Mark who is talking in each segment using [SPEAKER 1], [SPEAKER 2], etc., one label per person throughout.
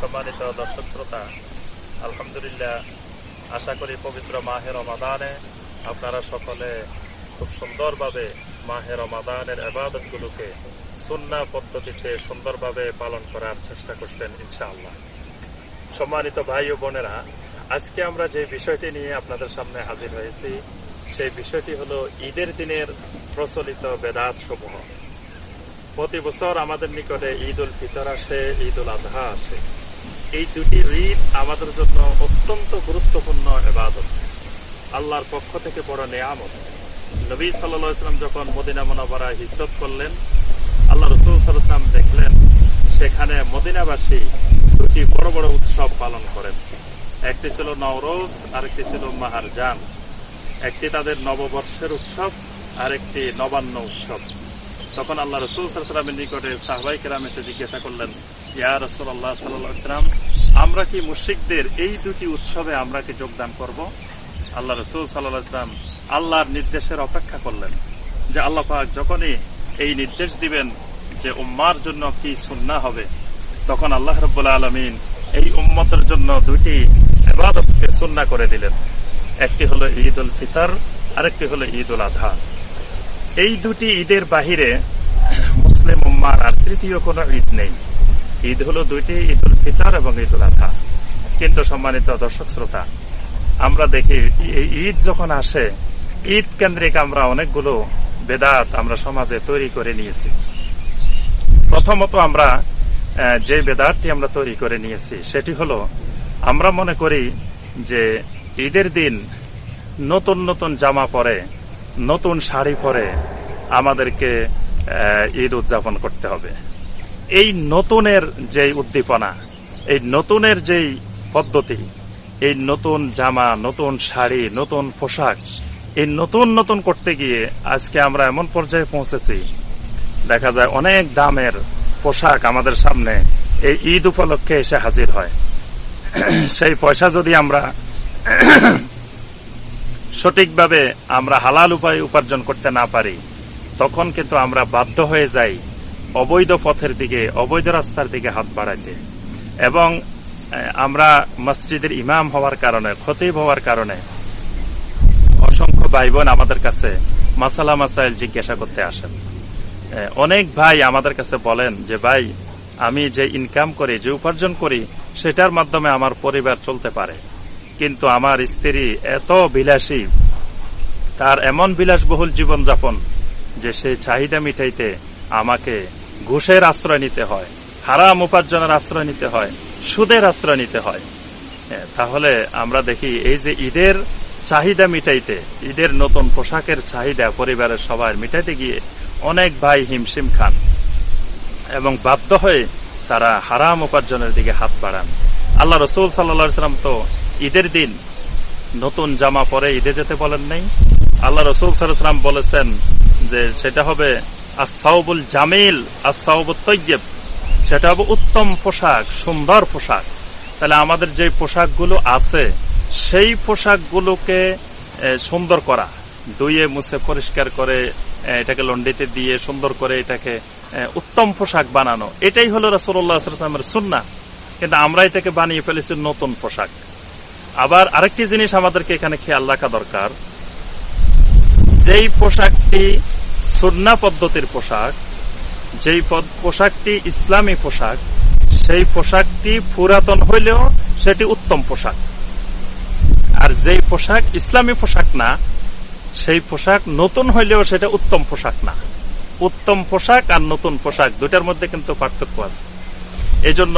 [SPEAKER 1] সম্মানিত দর্শক শ্রোতা, আলহামদুলিল্লাহ আশা করি পবিত্র মাহে রমাদানে আপনারা সকলে খুব সুন্দরভাবে মাহে রমাদানের আবাদতগুলোকে সুন্না পদ্ধতিতে সুন্দরভাবে পালন করার চেষ্টা করছেন ইনশাআল্লাহ। সম্মানিত ভাই ও বোনেরা, আজকে আমরা যে বিষয়টি নিয়ে আপনাদের সামনে হাজির হয়েছি, সেই বিষয়টি হলো ঈদের দিনের প্রচলিত বেদাত সমূহ প্রতি বছর আমাদের নিকটে ঈদ উল ফিতর আসে ঈদ উল আজহা আসে। এই দুটি ঈদ আমাদের জন্য অত্যন্ত গুরুত্বপূর্ণ এবাদত। আল্লাহর পক্ষ থেকে বড় নেয়ামত। নবী সাল্লাম যখন মদিনা মোনাবারা হিজরত করলেন, আল্লাহ রসুল সাল্লাম দেখলেন, সেখানে মদিনাবাসী দুটি বড় বড় উৎসব পালন করেন। একটি ছিল নওরোজ, আরেকটি ছিল মাহার মাহারজান। একটি তাদের নববর্ষের উৎসব আর একটি নবান্ন উৎসব। তখন আল্লাহ রসুল সাল্লামের নিকটে সাহবাই কেরাম এসে জিজ্ঞাসা করলেন, ইয়া রসুল আল্লাহ সাল্লাম আমরা কি মুশিকদের এই দুটি উৎসবে আমরা কি যোগদান করব? আল্লাহ রসুল সাল্লাম আল্লাহর নির্দেশের অপেক্ষা করলেন যে আল্লাহ পাক যখনই এই নির্দেশ দিবেন যে উম্মার জন্য কি সুন্না হবে, তখন আল্লাহ রব্বুল্লা আলমিন এই উম্মতের জন্য দুটি এবাদতকে সুন্না করে দিলেন। একটি হলো ঈদ উল ফিতর, আরেকটি হলো ঈদ উল আধা। এই দুটি ঈদের বাহিরে মুসলিম উম্মার আর তৃতীয় কোন ঈদ নেই। ঈদ হলো দুইটি ঈদ উল ফিতর এবং ঈদ উল আধা। কিন্তু সম্মানিত দর্শক শ্রোতা, আমরা দেখি ঈদ যখন আসে, ঈদ কেন্দ্রিক আমরা অনেকগুলো বেদাত আমরা সমাজে তৈরি করে নিয়েছি। প্রথমত আমরা যে বেদাতটি আমরা তৈরি করে নিয়েছি, সেটি হলো আমরা মনে করি যে ঈদের দিন নতুন নতুন জামা পরে, নতুন শাড়ি পরে আমাদেরকে ঈদ উদযাপন করতে হবে। এই নতুনের যে উদ্দীপনা, এই নতুনের যেই পদ্ধতি, এই নতুন জামা, নতুন শাড়ি, নতুন পোশাক, এই নতুন নতুন করতে গিয়ে আজকে আমরা এমন পর্যায়ে পৌঁছেছি। দেখা যায় অনেক দামের পোশাক আমাদের সামনে এই ঈদ উপলক্ষে এসে হাজির হয়। সেই পয়সা যদি আমরা সঠিকভাবে আমরা হালাল উপায়ে উপার্জন করতে না পারি, তখন কিন্তু আমরা বাধ্য হয়ে যাই অবৈধ পথের দিকে, অবৈধ রাস্তার দিকে হাত বাড়াইতে। এবং আমরা মসজিদের ইমাম হওয়ার কারণে, খতিব হওয়ার কারণে অসংখ্য ভাই বোন আমাদের কাছে মাসালা মাসাইল জিজ্ঞাসা করতে আসেন। অনেক ভাই আমাদের কাছে বলেন যে, ভাই, আমি যে ইনকাম করি, যে উপার্জন করি, সেটার মাধ্যমে আমার পরিবার চলতে পারে। কিন্তু আমার স্ত্রী এত বিলাসী, তার এমন বিলাসবহুল জীবনযাপন যে সেই চাহিদা মিটাইতে আমাকে ঘুষের আশ্রয় নিতে হয়, হারাম উপার্জনের আশ্রয় নিতে হয়, সুদের আশ্রয় নিতে হয়। তাহলে আমরা দেখি এই যে ঈদের চাহিদা মিটাইতে, ঈদের নতুন পোশাকের চাহিদা পরিবারের সবাই মিটাইতে গিয়ে অনেক ভাই হিমশিম খান এবং বাধ্য হয়ে তারা হারাম উপার্জনের দিকে হাত বাড়ান। আল্লাহ রসুল সাল্লাম তো ঈদের দিন নতুন জামা পরে ঈদে যেতে বলেন নাই। আল্লাহ রসুল সাল্লাম বলেছেন যে সেটা হবে আসাউবুল জামিল আসাউবুল তৈয়ব। সেটা হবে উত্তম পোশাক, সুন্দর পোশাক। তাহলে আমাদের যে পোশাকগুলো আছে, সেই পোশাকগুলোকে সুন্দর করা। দুইয়ে মুছে, পরিষ্কার করে এটাকে লন্ডিতে দিয়ে সুন্দর করে এটাকে উত্তম পোশাক বানানো। এটাই হলো রসুল্লাহামের সুন্না কিন্তু আমরা এটাকে বানিয়ে ফেলেছি নতুন পোশাক। আবার আরেকটি জিনিস আমাদেরকে এখানে খেয়াল রাখা দরকার। যেই পোশাকটি সুন্না পদ্ধতির পোশাক, যেই পোশাকটি ইসলামী পোশাক, সেই পোশাকটি পুরাতন হইলেও সেটি উত্তম পোশাক। আর যেই পোশাক ইসলামী পোশাক না, সেই পোশাক নতুন হইলেও সেটা উত্তম পোশাক না। উত্তম পোশাক আর নতুন পোশাক দুটার মধ্যে কিন্তু পার্থক্য আছে। এজন্য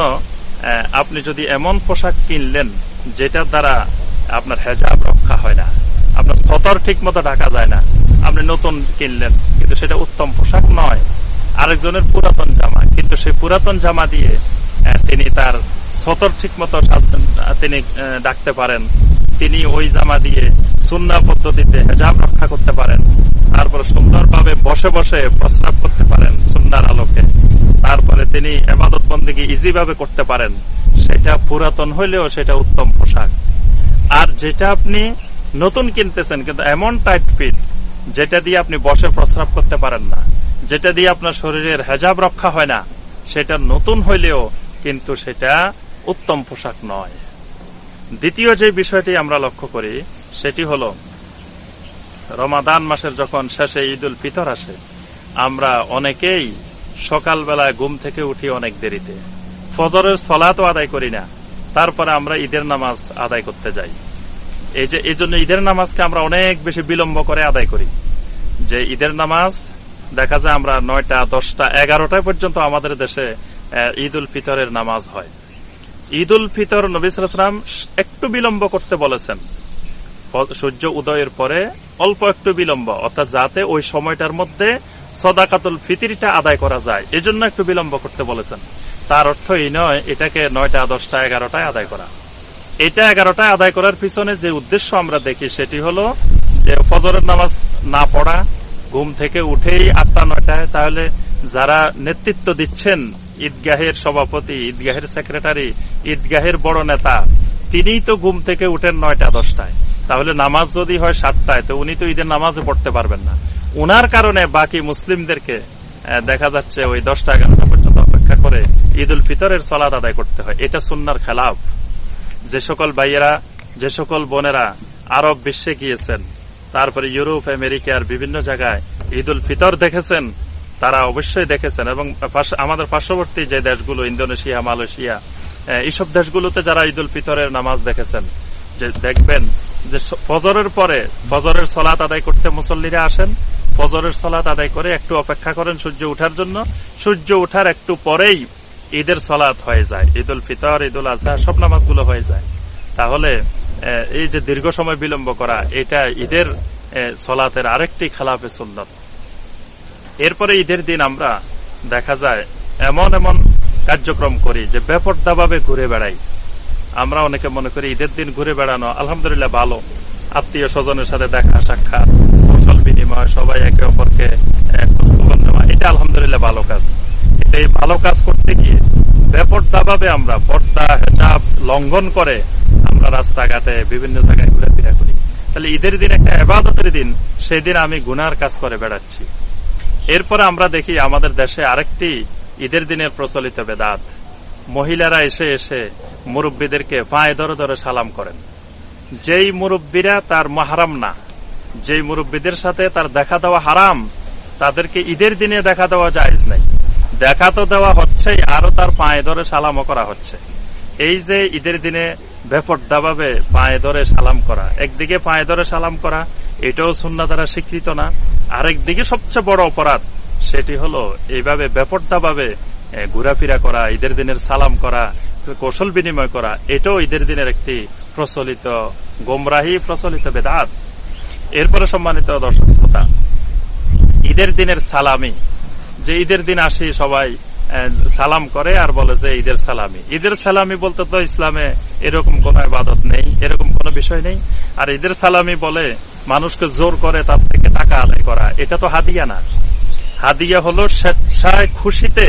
[SPEAKER 1] আপনি যদি এমন পোশাক কিনলেন যেটার দ্বারা আপনার হেজাব রক্ষা হয় না, আপনার সতর ঠিক মতো ঢাকা যায় না আপনি নতুন কিনলেন, কিন্তু সেটা উত্তম পোশাক নয়। আরেকজনের পুরাতন জামা, কিন্তু সেই পুরাতন জামা দিয়ে তিনি তার সতর ঠিক মতো তিনি ডাকতে পারেন। তিনি ওই জামা দিয়ে সুন্না পদ্ধতিতে হেজাব রক্ষা করতে পারেন। তারপরে সুন্দরভাবে বসে বসে প্রস্রাব করতে পারেন সুন্নার আলোকে। তারপরে তিনি এবাদত বন্দীকে ইজি ভাবে করতে পারেন। সেটা পুরাতন হইলেও সেটা উত্তম পোশাক। আর যেটা আপনি নতুন কিনতেছেন, কিন্তু এমন টাইট ফিট যেটা দিয়ে আপনি বসে প্রস্রাব করতে পারেন না, যেটা দিয়ে আপনার শরীরের হেজাব রক্ষা হয় না, সেটা নতুন হইলেও কিন্তু সেটা উত্তম পোশাক নয়। দ্বিতীয় যে বিষয়টি আমরা লক্ষ্য করি, সেটি হল, রমাদান মাসের যখন শেষে ঈদ উল ফিতর আসে, আমরা অনেকেই সকালবেলায় ঘুম থেকে উঠি অনেক দেরিতে। ফজরের সলাতও আদায় করি না, তারপরে আমরা ঈদের নামাজ আদায় করতে যাই। এই যে, এই জন্য ঈদের নামাজকে আমরা অনেক বেশি বিলম্ব করে আদায় করি। যে ঈদের নামাজ, দেখা যায় আমরা নয়টা, দশটা এগারোটা পর্যন্ত আমাদের দেশে ঈদ উল ফিতরের নামাজ হয়। ঈদ উল ফিতর নবিসাম একটু বিলম্ব করতে বলেছেন। সূর্য উদয়ের পরে অল্প একটু বিলম্ব, অর্থাৎ যাতে ওই সময়টার মধ্যে সদাকাতুল ফিতিরটা আদায় করা যায়, এজন্য একটু বিলম্ব করতে বলেছেন। তার অর্থ এই নয়, এটাকে নয়টা, দশটা, এগারোটায় আদায় করা। এটা এগারোটায় আদায় করার পিছনে যে উদ্দেশ্য আমরা দেখি সেটি হলো যে ফজরের নামাজ না পড়া, ঘুম থেকে উঠেই আটটা, নয়টায়। তাহলে যারা নেতৃত্ব দিচ্ছেন ঈদগাহের সভাপতি, ঈদগাহের সেক্রেটারি, ঈদগাহের বড় নেতা, তিনিই তো ঘুম থেকে উঠেন নয়টা, দশটায়। তাহলে নামাজ যদি হয় সাতটায়, তো উনি তো ঈদের নামাজও পড়তে পারবেন না। উনার কারণে বাকি মুসলিমদেরকে দেখা যাচ্ছে ওই দশটা, এগারোটা পর্যন্ত অপেক্ষা করে ঈদ উল ফিতরের সলাদ আদায় করতে হয়। এটা সুন্নার খেলাফ। যে সকল ভাইয়েরা, যে সকল বোনেরা আরব বিশ্বে গিয়েছেন, তারপরে ইউরোপ, আমেরিকার বিভিন্ন জায়গায় ঈদ উল ফিতর দেখেছেন, তারা অবশ্যই দেখেছেন এবং আমাদের পার্শ্ববর্তী যে দেশগুলো, ইন্দোনেশিয়া, মালয়েশিয়া এইসব দেশগুলোতে যারা ঈদ উল ফিতরের নামাজ দেখেছেন, যে দেখবেন যে ফজরের পরে, ফজরের সলাত আদায় করতে মুসল্লিরা আসেন, ফজরের সলাত আদায় করে একটু অপেক্ষা করেন সূর্য উঠার জন্য। সূর্য উঠার একটু পরেই ঈদের সলাত হয়ে যায় ঈদ উল ফিতর ঈদ উল আজহা সব নামাজগুলো হয়ে যায়। তাহলে এই যে দীর্ঘ সময় বিলম্ব করা, এটা ঈদের সলাতের আরেকটি খেলাফে সুন্নত। এরপরে ঈদের দিন আমরা দেখা যায়, এমন এমন কার্যক্রম করি যে বেপর্দাভাবে ঘুরে বেড়াই। আমরা অনেকে মনে করি ঈদের দিন ঘুরে বেড়ানো আলহামদুলিল্লাহ ভালো। আত্মীয় স্বজনের সাথে দেখা, সাক্ষাৎ, কৌশল বিনিময়, সবাই একে অপরকে আহ, খোঁজখবর নেওয়া এটা আলহামদুলিল্লাহ ভালো কাজ কিন্তু এই ভালো কাজ করতে গিয়ে বেপর্দাভাবে আমরা পর্দা, হেজাব লঙ্ঘন করে আমরা রাস্তাঘাটে বিভিন্ন জায়গায় ঘুরেফেরা করি। তাহলে ঈদের দিন একটা এবাদতের দিন সেই দিন আমি গুনার কাজ করে বেড়াচ্ছি। এরপরে আমরা দেখি আমাদের দেশে আরেকটি ঈদের দিনের প্রচলিত বেদাত। মহিলারা এসে এসে মুরব্বীদেরকে পায়ে ধরে ধরে সালাম করেন। যেই মুরব্বীরা তার মাহারাম না, যেই মুরব্বীদের সাথে তার দেখা দেওয়া হারাম, তাদেরকে ঈদের দিনে দেখা দেওয়া জায়েজ নাই। দেখা তো দেওয়া হচ্ছেই আরও তার পায়ে ধরে সালামও করা হচ্ছে। এই যে ঈদের দিনে বেপর্দাভাবে পায়ে ধরে সালাম করা, একদিকে পায়ে ধরে সালাম করা, এটাও সুন্না দ্বারা স্বীকৃত না, আরেকদিকে সবচেয়ে বড় অপরাধ সেটি হলো এইভাবে বেপর্দাভাবে ঘোরাফেরা করা, ঈদের দিনের সালাম করা, কৌশল বিনিময় করা, এটাও ঈদের দিনের একটি প্রচলিত গোমরাহি, প্রচলিত বেদাত। এরপরে সম্মানিত দর্শক শ্রোতা, ঈদের দিনের সালামি যে ঈদের দিন আসি সবাই সালাম করে আর বলে যে ঈদের সালামি। ঈদের সালামি বলতে তো ইসলামে এরকম কোন ইবাদত নেই, এরকম কোন বিষয় নেই। আর ঈদের সালামি বলে মানুষকে জোর করে তার থেকে টাকা আদায় করা, এটা তো হাদিয়া না। হাদিয়া হলো স্বেচ্ছায় খুশিতে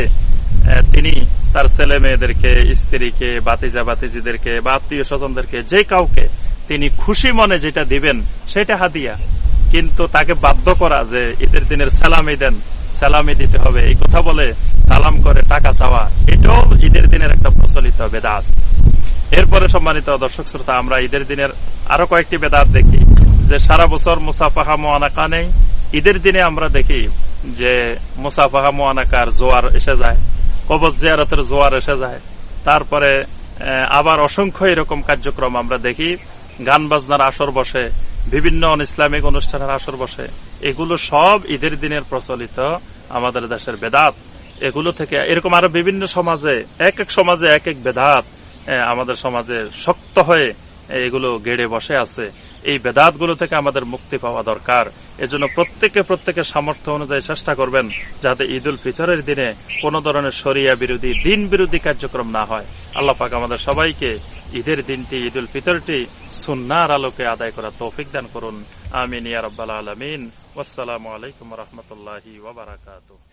[SPEAKER 1] তিনি তার ছেলে মেয়েদেরকে, স্ত্রীকে বাতিজা বাতিজিদেরকে বা আত্মীয় স্বজনদেরকে, যে কাউকে তিনি খুশি মনে যেটা দিবেন, সেটা হাদিয়া। কিন্তু তাকে বাধ্য করা যে ঈদের দিনের সালামি দেন সালামি দিতে হবে। এই কথা বলে সালাম করে টাকা চাওয়া, এটাও ঈদের দিনের একটা প্রচলিত বেদাত। এরপরে সম্মানিত দর্শক শ্রোতা, আমরা ঈদের দিনের আরও কয়েকটি বেদাত দেখি। যে সারা বছর মুসাফাহা মোয়ানাকা নেই, ঈদের দিনে আমরা দেখি যে মুসাফাহা মোয়ানাকার জোয়ার এসে যায় কবজ জিয়ারতের জোয়ার এসে যায়। তারপরে আবার অসংখ্য এরকম কার্যক্রম আমরা দেখি। গান বাজনার আসর বসে, বিভিন্ন ইসলামিক অনুষ্ঠানের আসর বসে। এগুলো সব ঈদের দিনের প্রচলিত আমাদের দেশের বেদাত। এগুলো থেকে এরকম আরও বিভিন্ন সমাজে, এক এক সমাজে এক এক বেদাত আমাদের সমাজে শক্ত হয়ে এগুলো গেড়ে বসে আছে। এই বেদাতগুলো থেকে আমাদের মুক্তি পাওয়া দরকার। এজন্য প্রত্যেকে প্রত্যেকের সামর্থ্য অনুযায়ী চেষ্টা করবেন যাতে ঈদ উল ফিতরের দিনে কোন ধরনের শরিয়া বিরোধী, দিন বিরোধী কার্যক্রম না হয়। আল্লাহ পাক আমাদের সবাইকে ঈদের দিনটি ঈদ উল ফিতরটি সুন্নার আলোকে আদায় করা তৌফিক দান করুন। آمين يا رب العالمين. والسلام عليكم ورحمة الله وبركاته.